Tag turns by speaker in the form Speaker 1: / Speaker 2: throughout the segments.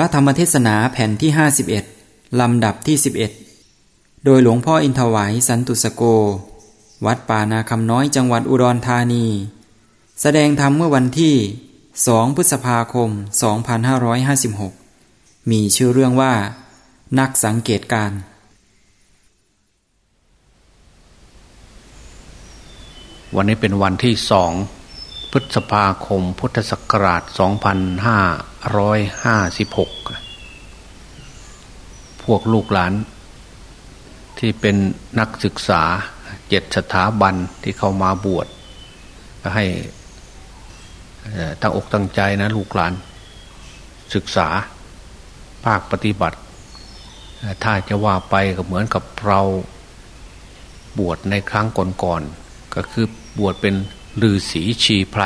Speaker 1: ระธรรมเทศนาแผ่นที่ 51 ลำดับที่ 11 โดยหลวงพ่ออินทวายสันตุสโก วัดป่านาคำน้อยจังหวัดอุดรธานี แสดงธรรมเมื่อวันที่ 2 พฤษภาคม 2556 มีชื่อเรื่องว่า นักสังเกตการ
Speaker 2: วันนี้เป็นวันที่สองพฤษภาคมพุทธศักราช 2556พวกลูกหลาน ที่เป็นนักศึกษาเจ็ดสถาบันที่เข้ามาบวชก็ให้ตั้งอกตั้งใจนะลูกหลาน ศึกษาภาคปฏิบัติ ถ้าจะว่าไปก็เหมือนกับเราบวชในครั้งก่อนๆก็คือบวชเป็นลือสีชีไพร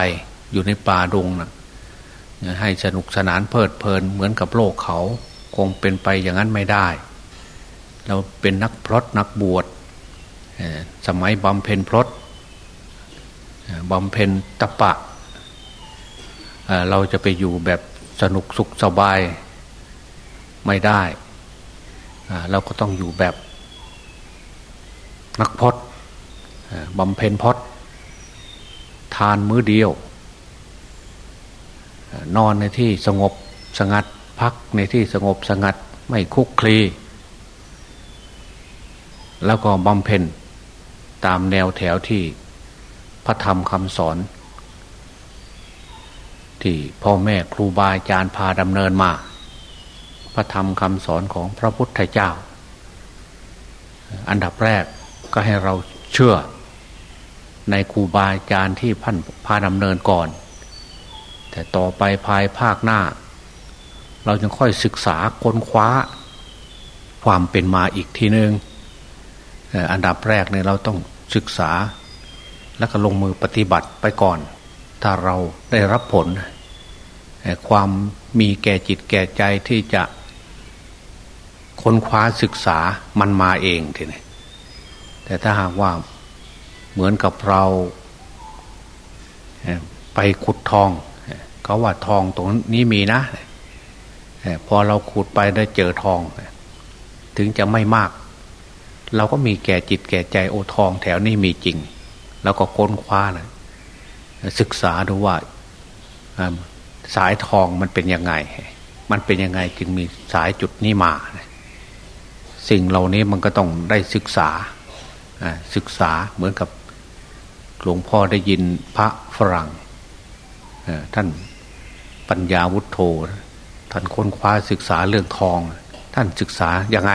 Speaker 2: อยู่ในป่าดงนะ ให้สนุกสนานเพลิดเพลินเหมือนกับโลกเขาคงเป็นไปอย่างนั้นไม่ได้ เราเป็นนักพรตนักบวชสมัยบำเพ็ญพรตบำเพ็ญตะปะ เราจะไปอยู่แบบสนุกสุขสบายไม่ได้ เราก็ต้องอยู่แบบนักพรตบำเพ็ญพรตทานมื้อเดียว นอนในที่สงบสงัดพักในที่สงบสงัดไม่คุกคลี แล้วก็บำเพ็ญตามแนวแถวที่พระธรรมคำสอน ที่พ่อแม่ครูบาอาจารย์พาดำเนินมา พระธรรมคำสอนของพระพุทธเจ้า อันดับแรกก็ให้เราเชื่อในครูบาอาจารย์ที่พันพาดำเนินก่อน แต่ต่อไปภายภาคหน้า เราจะค่อยศึกษาค้นคว้า ความเป็นมาอีกทีหนึง่งอันดับแรกเนี่ยเราต้องศึกษา แล้วก็ลงมือปฏิบัติไปก่อน ถ้าเราได้รับผล ความมีแก่จิตแก่ใจที่จะค้นคว้าศึกษามันมาเองทีนี้แต่ถ้าหากว่าเหมือนกับเราไปขุดทอง เขาว่าทองตรงนี้มีนะพอเราขุดไปได้เจอทอง ถึงจะไม่มาก เราก็มีแก่จิตแก่ใจโอทองแถวนี้มีจริง แล้วก็ค้นคว้าเลยศึกษาดูว่าสายทองมันเป็นยังไง มันเป็นยังไงจึงมีสายจุดนี้มา สิ่งเหล่านี้มันก็ต้องได้ศึกษาศึกษาเหมือนกับหลวงพ่อได้ยินพระฝรั่งท่าน ปัญญาวุฒโธท่านค้นคว้าศึกษาเรื่องทอง ท่านศึกษายังไง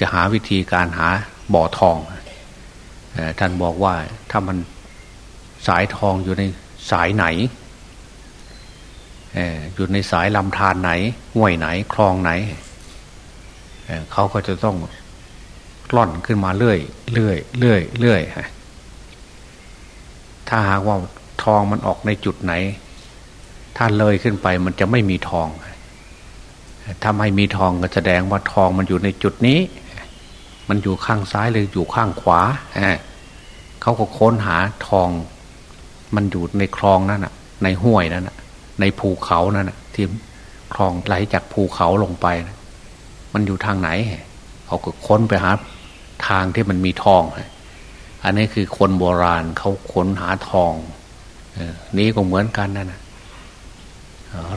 Speaker 2: จะหาวิธีการหาบ่อทองท่านบอกว่าถ้ามันสายทองอยู่ในสายไหนอยู่ในสายลำธารไหนห้วยไหน คลองไหนเขาก็จะต้องล่อนขึ้นมาเรื่อยเรื่อยเรื่อยเรื่อยถ้าหากว่าทองมันออกในจุดไหน ถ้าเลยขึ้นไปมันจะไม่มีทองถ้าไม่มีทองก็แสดงว่าทองมันอยู่ในจุดนี้ มันอยู่ข้างซ้ายหรืออยู่ข้างขวาเขาก็ค้นหาทอง มันอยู่ในคลองนั่นน่ะ ในห้วยนั่นน่ะ ในภูเขานั่นน่ะ ที่คลองไหลจากภูเขาลงไปนะมันอยู่ทางไหนเขาก็ค้นไปหาทางที่มันมีทองอันนี้คือคนโบราณเขาค้นหาทองนี้ก็เหมือนกันนั่นนะ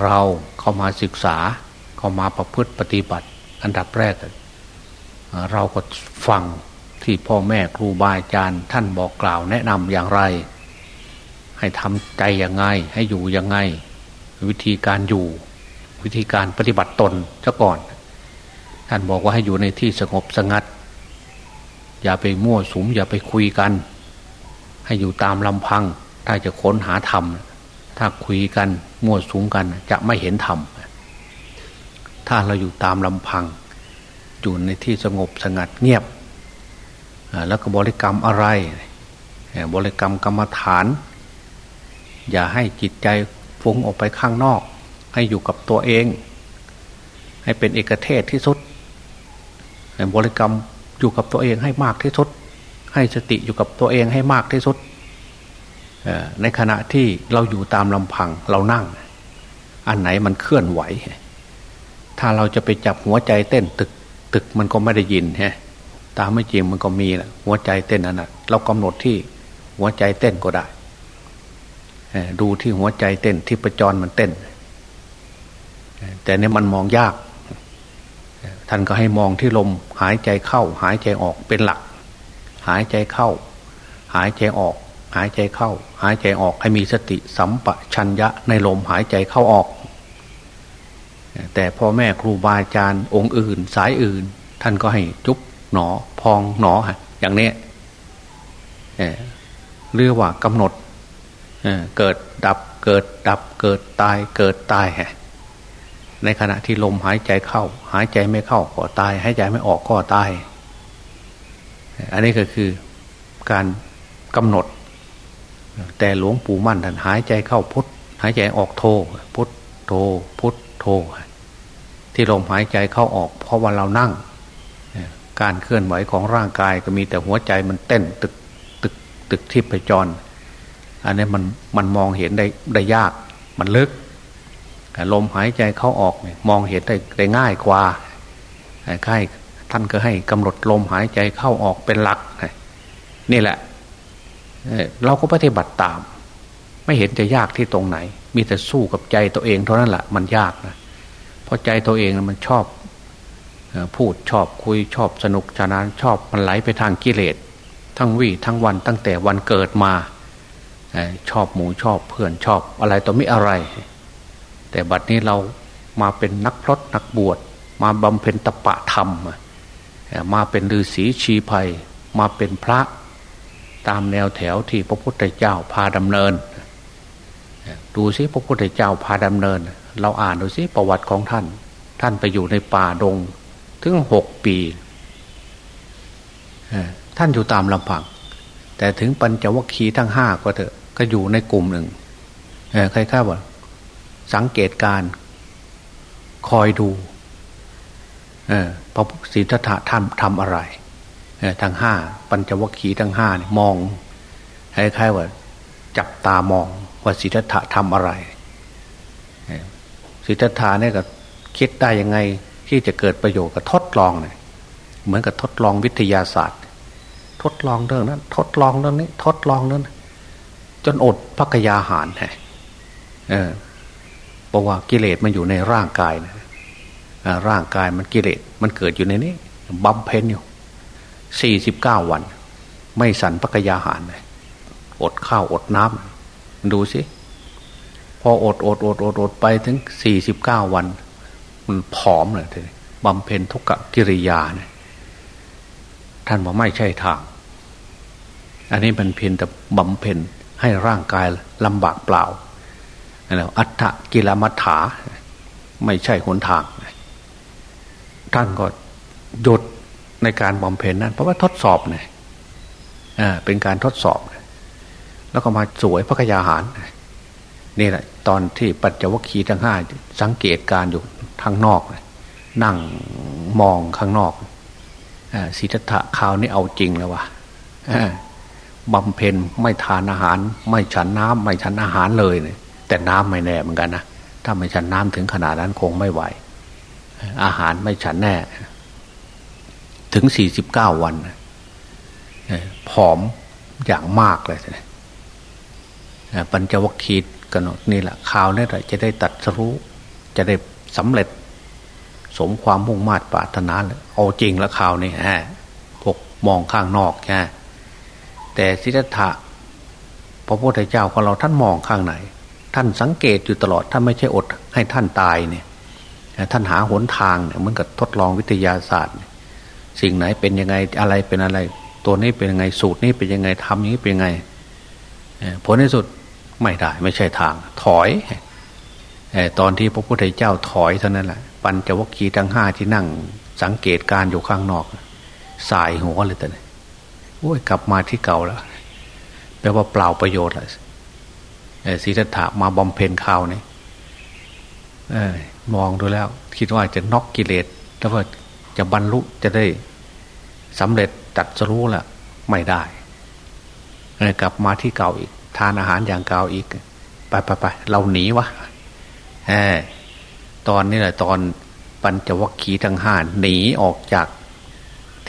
Speaker 2: เราเข้ามาศึกษาเข้ามาประพฤติปฏิบัติ อันดับแรก เราก็ฟังที่พ่อแม่ครูบาอาจารย์ ท่านบอกกล่าวแนะนำอย่างไร ให้ทำใจยังไง ให้อยู่ยังไง วิธีการอยู่ วิธีการปฏิบัติตนซะก่อน ท่านบอกว่าให้อยู่ในที่สงบสงัด อย่าไปมั่วสุมอย่าไปคุยกัน ให้อยู่ตามลำพัง ถ้าจะค้นหาธรรม ถ้าคุยกันมั่วสุมกัน จะไม่เห็นธรรม ถ้าเราอยู่ตามลำพัง อยู่ในที่สงบสงัดเงียบ แล้วก็บริกรรมอะไร บริกรรมกรรมฐาน อย่าให้จิตใจฟุ้งออกไปข้างนอก ให้อยู่กับตัวเอง ให้เป็นเอกเทศที่สุดบริกรรมอยู่กับตัวเองให้มากที่สุด ให้สติอยู่กับตัวเองให้มากที่สุด ในขณะที่เราอยู่ตามลำพังเรานั่ง อันไหนมันเคลื่อนไหว ถ้าเราจะไปจับหัวใจเต้นตึกตึกมันก็ไม่ได้ยินฮะตามไม่จริงมันก็มีแหละหัวใจเต้นนั่นนะเรากำหนดที่หัวใจเต้นก็ได้ดูที่หัวใจเต้นที่ประจรมันเต้น แต่เนี่ยมันมองยาก ท่านก็ให้มองที่ลมหายใจเข้า หายใจออกเป็นหลัก หายใจเข้า หายใจออก หายใจเข้า หายใจออกให้มีสติสัมปชัญญะในลมหายใจเข้าออก แต่พ่อแม่ครูบาอาจารย์องค์อื่น สายอื่น ท่านก็ให้จุ๊บหนอพองหนออย่างนี้เรียกว่ากำหนดเกิดดับเกิดดับเกิดตายเกิดตายฮะในขณะที่ลมหายใจเข้า หายใจไม่เข้าก็ตาย หายใจไม่ออกก็ตาย อันนี้ก็คือการกำหนด แต่หลวงปู่มั่นท่านหายใจเข้าพุทหายใจออกโทพุทโทพุทโทที่ลมหายใจเข้าออก เพราะว่าเรานั่ง การเคลื่อนไหวของร่างกายก็มีแต่หัวใจมันเต้นตึกตึกตึกทิพจร อันนี้มันมันมองเห็นได้ได้ยาก มันลึกลมหายใจเข้าออกมองเห็นได้ได้ง่ายกว่าใกล้ท่านก็ให้กำหนดลมหายใจเข้าออกเป็นหลักนี่แหละ เราก็ปฏิบัติตาม ไม่เห็นจะยากที่ตรงไหน มีแต่สู้กับใจตัวเองเท่านั้นแหละมันยากนะเพราะใจตัวเองมันชอบพูดชอบคุยชอบสนุกฉะนั้นชอบมันไหลไปทางกิเลส ทั้งวี่ทั้งวันตั้งแต่วันเกิดมาชอบหมูชอบเพื่อนชอบอะไรต่อม่อะไร แต่บัดนี้เรามาเป็นนักพรตนักบวช มาบำเพ็ญตปะธรรม มาเป็นฤาษีชีภัย มาเป็นพระ ตามแนวแถวที่พระพุทธเจ้าพาดำเนิน ดูซิพระพุทธเจ้าพาดำเนิน เราอ่านดูซิประวัติของท่าน ท่านไปอยู่ในป่าดง ถึงหกปีท่านอยู่ตามลำพัง แต่ถึงปัญจวัคคีย์ทั้งห้าก็เถอะก็อยู่ในกลุ่มหนึ่งใครข้าว่าสังเกตการคอยดูพระศรีทัตถะท่านทำอะไร ทั้งห้าปัญจวัคคีย์ทั้งห้านี่มองคล้ายๆว่า จับตามองว่าศรีทัตถะทำอะไรศรีทัตถะเนี่ยก็คิดได้ยังไงที่จะเกิดประโยชน์กับทดลองเนี่ยเหมือนกับทดลองวิทยาศาสตร์ ทดลองเรื่องนั้น ทดลองเรื่องนี้ ทดลองเรื่องจนอดพักยาหารฮะเออเพราะว่ากิเลสมันอยู่ในร่างกายนะร่างกายมันกิเลสมันเกิดอยู่ในนี้บำเพ็ญอยู่ สี่สิบเก้าวัน ไม่สันพักยาหารเลยอดข้าวอดน้ำดูสิ พออดอดอดอดอดไปถึงสี่สิบเก้าวัน มันผอมเลยทีนี้บำเพ็ญทุกขกิริยาเนี่ยท่านบอกไม่ใช่ทาง อันนี้มันเพียงแต่บำเพ็ญให้ร่างกายลำบากเปล่าแล้วอัฏกิลมัฏฐา ไม่ใช่หนทาง ท่านก็หยุด ในการบำเพ็ญนั้น เพราะว่าทดสอบเนี่ยเป็นการทดสอบ แล้วก็มาสวยพระกยาหารนี่แหละตอนที่ปัจจวัคคีย์ทั้งห้าสังเกตการอยู่ทางนอก นั่งมองข้างนอกสิทธะข่าวนี้เอาจริงแล้ววะบำเพ็ญไม่ทานอาหาร ไม่ฉันน้ำไม่ฉันอาหารเลยเนี่ยแต่น้ำไม่แน่เหมือนกันนะถ้าไม่ฉันน้ำถึงขนาดนั้นคงไม่ไหว อาหารไม่ฉันแน่ ถึงสี่สิบเก้าวันผอมอย่างมากเลยนะปัญจวัคคีย์กันนี่แหละข่าวนี่แหละจะได้ตัดสู้ จะได้สำเร็จ สมความมุ่งมา่ปรารถนาเลยเอาจริงล้วข่าวนี่ฮะพวกมองข้างนอกแค่แต่สิทธะพระพุทธเจ้าของเราท่านมองข้างไหนท่านสังเกตอยู่ตลอดท่านไม่ใช่อดให้ท่านตายเนี่ยท่านหาหนทางเนี่ยเหมือนกับทดลองวิทยาศาสตร์ สิ่งไหนเป็นยังไงอะไรเป็นอะไร ตัวนี้เป็นยังไงสูตรนี้เป็นยังไงทำอย่างนี้เป็นยังไงผลในสุดไม่ได้ ไม่ใช่ทาง ถอยตอนที่พระพุทธเจ้าถอยเท่านั้นแหละปัญจวัคคีย์ทั้งห้าที่นั่งสังเกตการอยู่ข้างนอกสายหัวเลยแต่โอ้ยกลับมาที่เก่าแล้วแปลว่าเปล่าประโยชน์เลยศีรษะมาบำเพ็ญข่าวนี่มองดูแล้ว คิดว่าจะนอกกิเลสแล้วว่า จะบรรลุจะได้สำเร็จจัดสรู้ละไม่ได้กลับมาที่เก่าอีก ทานอาหารอย่างเก่าอีก ไปไปไปเราหนีวะเออตอนนี้แหละตอนปัญจวัคคีย์ทั้งห้าหนีออกจาก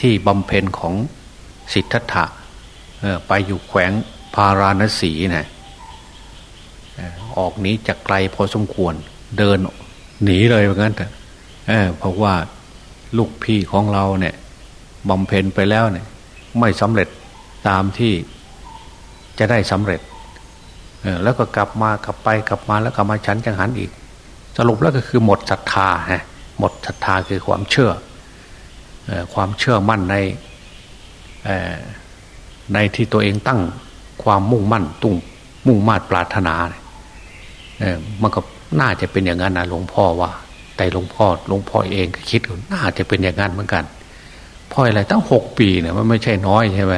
Speaker 2: ที่บำเพ็ญของสิทธัตถะไปอยู่แขวงพาราณสีนะออกหนีจากไกลพอสมควร เดินหนีเลยเหมือนกันเเพราะว่า ลูกพี่ของเราเนี่ยบำเพ็ญไปแล้วเนี่ย ไม่สำเร็จตามที่จะได้สำเร็จแล้วก็กลับมากลับไปกลับมาแล้วกลับมาฉันจังหันอีก สรุปแล้วก็คือหมดศรัทธาฮะหมดศรัทธาคือความเชื่อความเชื่อมั่นในในที่ตัวเองตั้งความมุ่งมั่นตุ้งมุ่งมาดปรารถนาเออมันก็น่าจะเป็นอย่างนั้นนะหลวงพ่อว่า แต่หลวงพ่อหลวงพ่อเองก็คิดว่าน่าจะเป็นอย่างนั้นเหมือนกันพ่ออะไรตั้งหกปีเนี่ยมันไม่ใช่น้อยใช่ไหม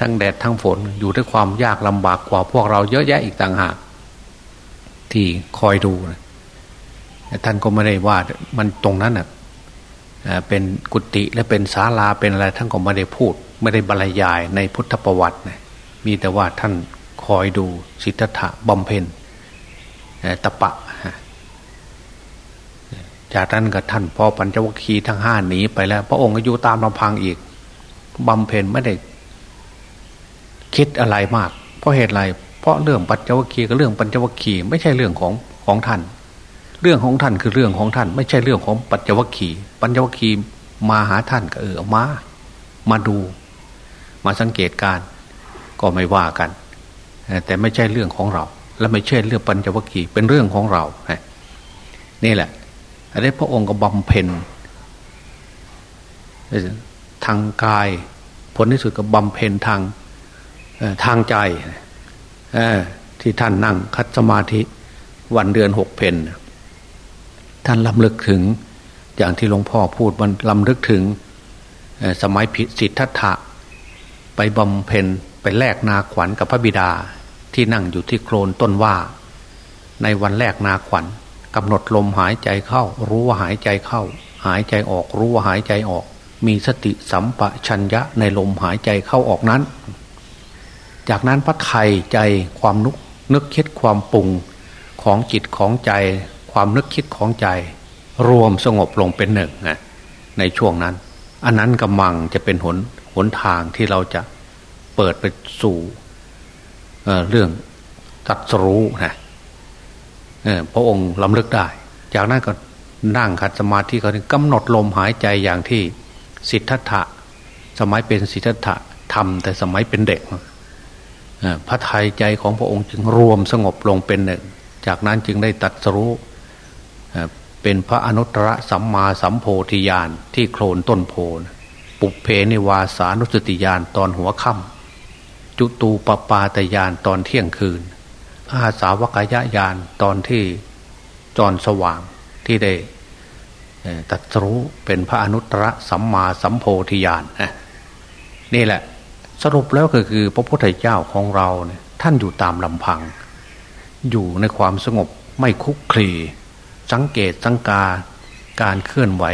Speaker 2: ทั้งแดดทั้งฝนอยู่ด้วยความยากลำบากกว่าพวกเราเยอะแยะอีกต่างหาก ที่คอยดูนะท่านก็ไม่ได้ว่ามันตรงนั้นอะเป็นกุฏิและเป็นศาลาเป็นอะไรท่านก็ไม่ได้พูด ไม่ได้บรรยายในพุทธประวัตินะมีแต่ว่าท่านคอยดูสิทธะบำเพ็ญตะปะ จากนั้นกับท่านพ่อปัญจวัคคีย์ทั้งห้าหนีไปแล้ว พระองค์ก็อยู่ตามลำพังอีกบำเพ็ญไม่ได้คิดอะไรมาก เพราะเหตุไร เพราะเรื่องปัญจวัคคีย์กับเรื่องปัญจวัคคีย์ไม่ใช่เรื่องของของท่าน เรื่องของท่านคือเรื่องของท่าน ไม่ใช่เรื่องของปัญจวัคคีย์ปัญจวัคคีย์มาหาท่านก็เออมา มาดู มาสังเกตการก็ไม่ว่ากัน แต่ไม่ใช่เรื่องของเรา และไม่ใช่เรื่องปัญจวัคคีย์เป็นเรื่องของเรานี่แหละ อันนี้พระองค์ก็บำเพ็ญทางกาย ผลที่สุดก็บำเพ็ญทางทางใจที่ท่านนั่งคัดสมาธิวันเดือนหกเพนท่านลำลึกถึง อย่างที่หลวงพ่อพูดมันลำลึกถึงสมัยพิสิทธัตถะไปบำเพ็ญไปแลกนาขวัญกับพระบิดาที่นั่งอยู่ที่โคลนต้นว่า ในวันแรกนาขวัญ กำหนดลมหายใจเข้า รู้ว่าหายใจเข้า หายใจออกรู้ว่าหายใจออก มีสติสัมปชัญญะในลมหายใจเข้าออกนั้น จากนั้นพระไทยใจความนึกนึกคิดความปรุงของจิตของใจ ความนึกคิดของใจ รวมสงบลงเป็นหนึ่งนะในช่วงนั้น อันนั้นกำลังจะเป็นหนหนทางที่เราจะเปิดไปสู่เเรื่องตัดสู้นะ พระองค์ลำลึกได้ จากนั้นก็นั่งขัดสมาธิเขากำหนดลมหายใจอย่างที่สิทธัตถะสมัยเป็นสิทธัตถะทำแต่สมัยเป็นเด็กพระทัยใจของพระองค์จึงรวมสงบลงเป็นหนึ่ง จากนั้นจึงได้ตัดสรู้เป็นพระอนุตตรสัมมาสัมโพธิญาณที่โคลนต้นโพนปุเพนิวาสานุสติญาณตอนหัวค่ำจุตูปปาตญาณตอนเที่ยงคืน อาสาวกายญาณตอนที่จรสว่างที่ได้ตัดรู้เป็นพระอนุตตรสัมมาสัมโพธิญาณนี่แหละ สรุปแล้วก็คือพระพุทธเจ้าของเราเนี่ยท่านอยู่ตามลำพัง อยู่ในความสงบไม่คุกคลีสังเกตสังกาการเคลื่อนไหว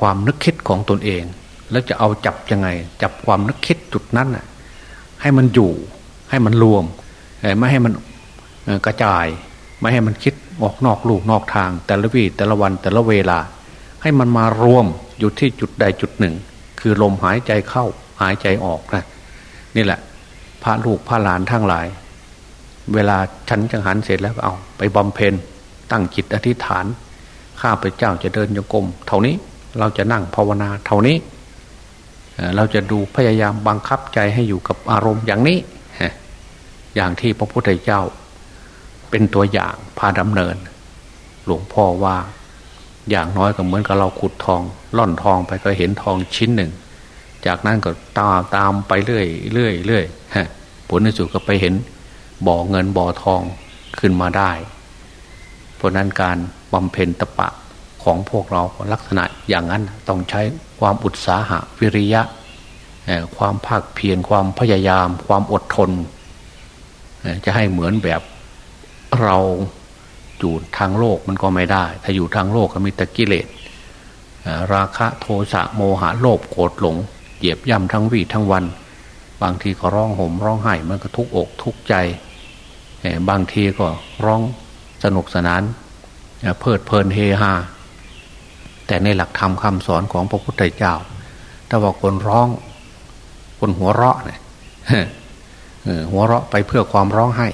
Speaker 2: ความนึกคิดของตนเอง แล้วจะเอาจับยังไง จับความนึกคิดจุดนั้นน่ะให้มันอยู่ให้มันรวม ไม่ให้มันกระจาย ไม่ให้มันคิดออกนอกลูกนอกทาง แต่ละวีแต่ละวันแต่ละเวลา ให้มันมารวมอยู่ที่จุดใดจุดหนึ่ง คือลมหายใจเข้าหายใจออกนะนี่แหละ พระลูกพระหลานทั้งหลาย เวลาฉันจังหันเสร็จแล้วเอา ไปบำเพ็ญตั้งจิตอธิษฐาน ข้าพเจ้าจะเดินโยกมเท่านี้เราจะนั่งภาวนาเท่านี้ เราจะดูพยายามบังคับใจให้อยู่กับอารมณ์อย่างนี้ อย่างที่พระพุทธเจ้า เป็นตัวอย่างพาดำเนิน หลวงพ่อว่าอย่างน้อยก็เหมือนกับเราขุดทองล่อนทองไปก็เห็นทองชิ้นหนึ่ง จากนั้นก็ตามตามไปเรื่อยเรื่อยเรื่อยผลในสุดก็ไปเห็นบ่อเงินบ่อทองขึ้นมาได้ เพราะนั้นการบำเพ็ญตะปะของพวกเราลักษณะอย่างนั้นต้องใช้ความอุตสาหะวิริยะ ความภาคเพียรความพยายาม ความอดทน จะให้เหมือนแบบเราอยู่ทางโลกมันก็ไม่ได้ ถ้าอยู่ทางโลกก็มีตะกิเลสราคะโทสะโมหะโลภโกรธหลง เหยียบย่ำทั้งวีทั้งวัน บางทีก็ร้องห่มร้องไห้มันก็ทุกอกทุกใจ บางทีก็ร้องสนุกสนานเพลิดเพลินเฮฮาแต่ในหลักธรรมคาสอนของพระพุทธเจ้า ถ้าว่าคนร้อง คนหัวเราะเนี่ย หัวเราะไปเพื่อความร้องไห้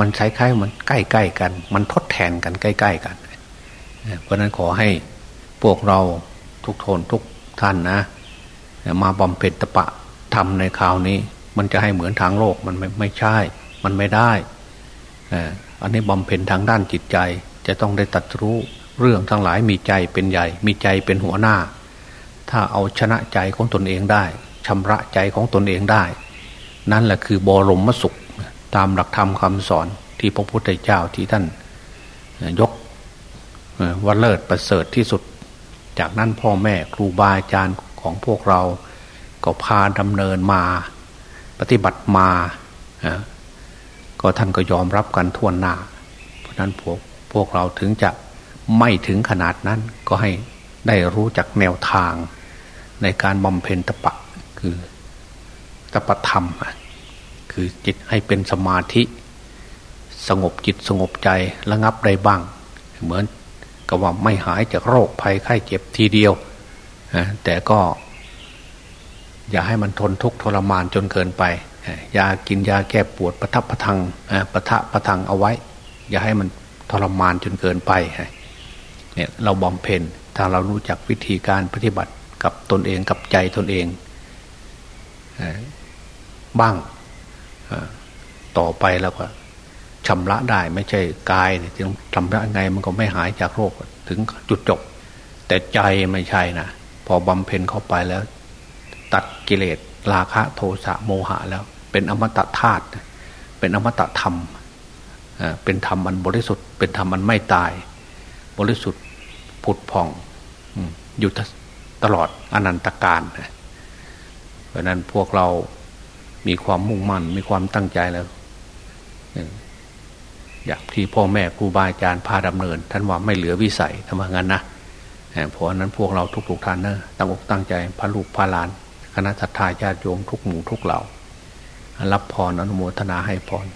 Speaker 2: มันคล้ายๆมันใกล้ๆกัน มันทดแทนกันใกล้ ๆ กัน เพราะนั้นขอให้พวกเราทุกทนทุกท่านนะมาบำเพ็ญตปะทำในคราวนี้ มันจะให้เหมือนทางโลกมันไม่ไม่ใช่ มันไม่ได้อันนี้บำเพ็ญทางด้านจิตใจ จะต้องได้ตัดรู้เรื่องทั้งหลายมีใจเป็นใหญ่ มีใจเป็นหัวหน้า ถ้าเอาชนะใจของตนเองได้ชำระใจของตนเองได้ นั่นแหละคือบรมสุขตามหลักธรรมคำสอนที่พระพุทธเจ้าที่ท่านยกว่าเลิศประเสริฐที่สุด จากนั้นพ่อแม่ครูบาอาจารย์ของพวกเราก็พาดำเนินมา ปฏิบัติมาก็ท่านก็ยอมรับกันทั่วหน้า เพราะนั้นพวกพวกเราถึงจะไม่ถึงขนาดนั้นก็ให้ได้รู้จักแนวทางในการบำเพ็ญตปะคือ ตปธรรม คือจิตให้เป็นสมาธิ สงบจิตสงบใจระงับได้บ้าง เหมือนกับว่าไม่หายจากโรคภัยไข้เจ็บทีเดียว แต่ก็ อย่าให้มันทนทุกข์ทรมานจนเกินไปยากินยาแก้ปวดประทับประทังประทะประทังเอาไว้ อย่าให้มันทรมานจนเกินไปเนี่ยเราบำเพ็ญถ้าเรารู้จักวิธีการปฏิบัติกับตนเองกับใจตนเอง บ้างต่อไปแล้วก็ชำระได้ไม่ใช่กายเนี่ยจึงชำระไงมันก็ไม่หายจากโรคถึงจุดจบ แต่ใจไม่ใช่นะพอบำเพ็ญเข้าไปแล้ว ตัดกิเลสราคะโทสะโมหะแล้ว เป็นอมตะธาตุเป็นอมตะธรรมเป็นธรรมอันบริสุทธิ์เป็นธรรมอันไม่ตาย บริสุทธิ์ผุดผ่องอยู่ตลอดอนันตการเพราะนั้นพวกเรา มีความมุ่งมั่น มีความตั้งใจแล้วอยากที่พ่อแม่ครูบาอาจารย์พาดำเนิน ท่านว่าไม่เหลือวิสัยทำงั้นนะเพราะนั้นพวกเราทุกๆท่านนะตั้งอกตั้งใจพระลูกพระหลาน คณะทัตทาญาติโยมทุกหมู่ทุกเหล่า รับพรอนุโมทนาให้พร